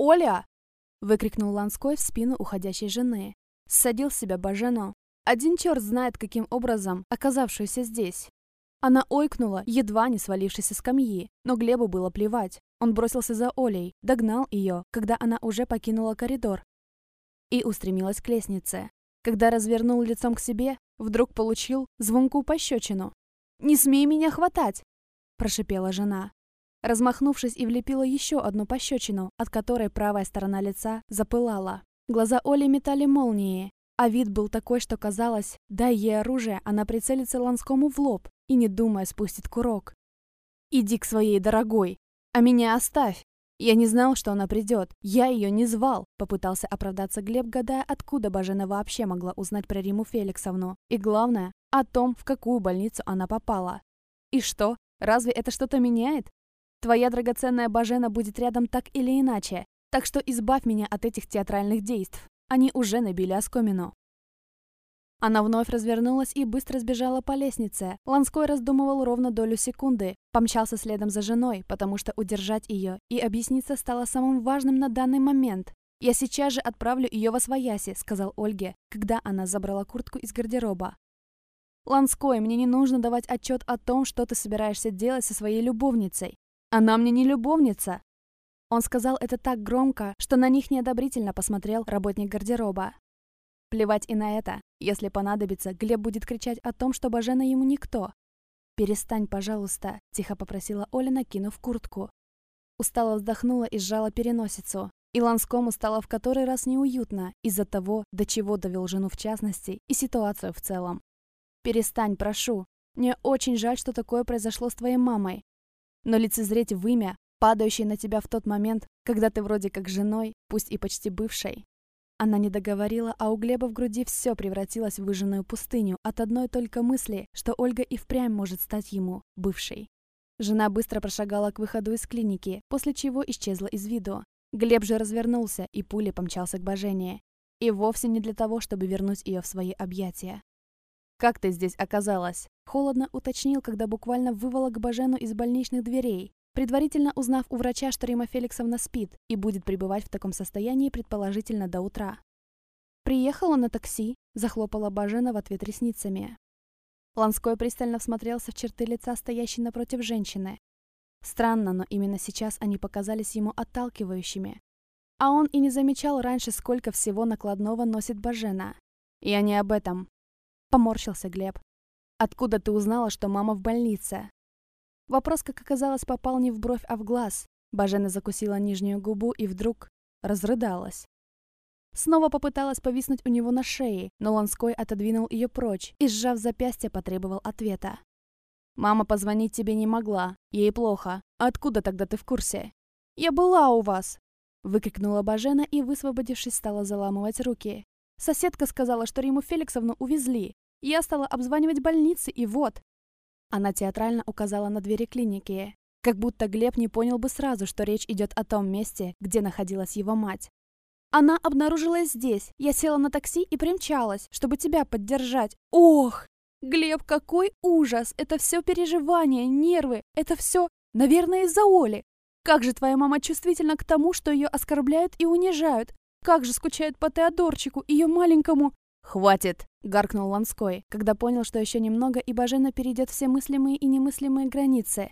Оля!» — выкрикнул Ланской в спину уходящей жены. Ссадил с себя Бажену. Один черт знает, каким образом оказавшуюся здесь. Она ойкнула, едва не свалившись со скамьи, но Глебу было плевать. Он бросился за Олей, догнал ее, когда она уже покинула коридор, и устремилась к лестнице. Когда развернул лицом к себе, вдруг получил звонкую пощечину. «Не смей меня хватать!» – прошипела жена. Размахнувшись и влепила еще одну пощечину, от которой правая сторона лица запылала. Глаза Оли метали молнии, а вид был такой, что казалось, дай ей оружие, она прицелится Ланскому в лоб и, не думая, спустит курок. «Иди к своей дорогой, а меня оставь!» Я не знал, что она придет. Я ее не звал. Попытался оправдаться Глеб, гадая, откуда Бажена вообще могла узнать про Риму Феликсовну. И главное, о том, в какую больницу она попала. И что? Разве это что-то меняет? Твоя драгоценная Бажена будет рядом так или иначе. Так что избавь меня от этих театральных действий. Они уже набили оскомину. Она вновь развернулась и быстро сбежала по лестнице. Ланской раздумывал ровно долю секунды. Помчался следом за женой, потому что удержать ее и объясниться стало самым важным на данный момент. «Я сейчас же отправлю ее во свояси», — сказал Ольге, когда она забрала куртку из гардероба. «Ланской, мне не нужно давать отчет о том, что ты собираешься делать со своей любовницей. Она мне не любовница!» Он сказал это так громко, что на них неодобрительно посмотрел работник гардероба. Плевать и на это. Если понадобится, Глеб будет кричать о том, что Бажена ему никто. «Перестань, пожалуйста», — тихо попросила Оля, накинув куртку. Устало вздохнула и сжала переносицу. И Ланскому стало в который раз неуютно из-за того, до чего довел жену в частности и ситуацию в целом. «Перестань, прошу. Мне очень жаль, что такое произошло с твоей мамой. Но лицезреть в имя, падающее на тебя в тот момент, когда ты вроде как женой, пусть и почти бывшей, она не договорила, а у Глеба в груди все превратилось в выжженную пустыню от одной только мысли, что Ольга и впрямь может стать ему бывшей. Жена быстро прошагала к выходу из клиники, после чего исчезла из виду. Глеб же развернулся и пулей помчался к Божении. И вовсе не для того, чтобы вернуть ее в свои объятия. «Как ты здесь оказалась?» Холодно уточнил, когда буквально выволок Бажену из больничных дверей, предварительно узнав у врача, что Рима Феликсовна спит и будет пребывать в таком состоянии предположительно до утра. «Приехала на такси», — захлопала Бажена в ответ ресницами. Ланской пристально всмотрелся в черты лица стоящей напротив женщины. Странно, но именно сейчас они показались ему отталкивающими. А он и не замечал раньше, сколько всего накладного носит Бажена. «Я не об этом», — поморщился Глеб. «Откуда ты узнала, что мама в больнице?» Вопрос, как оказалось, попал не в бровь, а в глаз. Бажена закусила нижнюю губу и вдруг разрыдалась. Снова попыталась повиснуть у него на шее, но Ланской отодвинул ее прочь и, сжав запястье, потребовал ответа. «Мама позвонить тебе не могла. Ей плохо. Откуда тогда ты в курсе?» «Я была у вас!» Выкрикнула Бажена и, высвободившись, стала заламывать руки. Соседка сказала, что Риму Феликсовну увезли. Я стала обзванивать больницы, и вот. Она театрально указала на двери клиники. Как будто Глеб не понял бы сразу, что речь идет о том месте, где находилась его мать. Она обнаружилась здесь. Я села на такси и примчалась, чтобы тебя поддержать. Ох! Глеб, какой ужас! Это все переживания, нервы. Это все, наверное, из-за Оли. Как же твоя мама чувствительна к тому, что ее оскорбляют и унижают. Как же скучает по Теодорчику, ее маленькому... «Хватит!» — гаркнул Ланской, когда понял, что еще немного, и Бажена перейдет все мыслимые и немыслимые границы.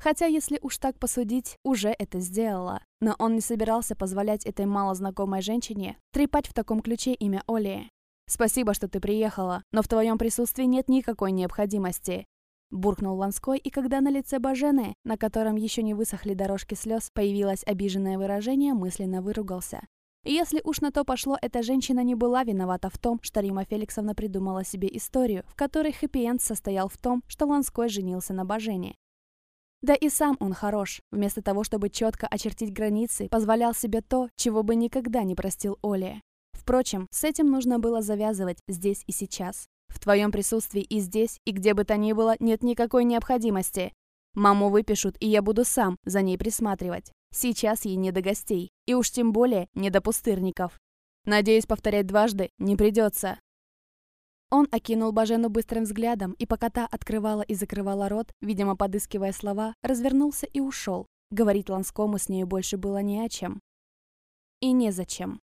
Хотя, если уж так посудить, уже это сделала. Но он не собирался позволять этой малознакомой женщине трепать в таком ключе имя Оли. «Спасибо, что ты приехала, но в твоем присутствии нет никакой необходимости». Буркнул Ланской, и когда на лице Бажены, на котором еще не высохли дорожки слез, появилось обиженное выражение, мысленно выругался. Если уж на то пошло, эта женщина не была виновата в том, что Рима Феликсовна придумала себе историю, в которой хэппи-энд состоял в том, что Ланской женился на Бажене. Да и сам он хорош. Вместо того, чтобы четко очертить границы, позволял себе то, чего бы никогда не простил Оле. Впрочем, с этим нужно было завязывать здесь и сейчас. В твоем присутствии и здесь, и где бы то ни было, нет никакой необходимости. Маму выпишут, и я буду сам за ней присматривать. Сейчас ей не до гостей, и уж тем более не до пустырников. Надеюсь, повторять дважды не придется. Он окинул Бажену быстрым взглядом, и пока та открывала и закрывала рот, видимо, подыскивая слова, развернулся и ушел. Говорить Ланскому с нею больше было не о чем. И незачем.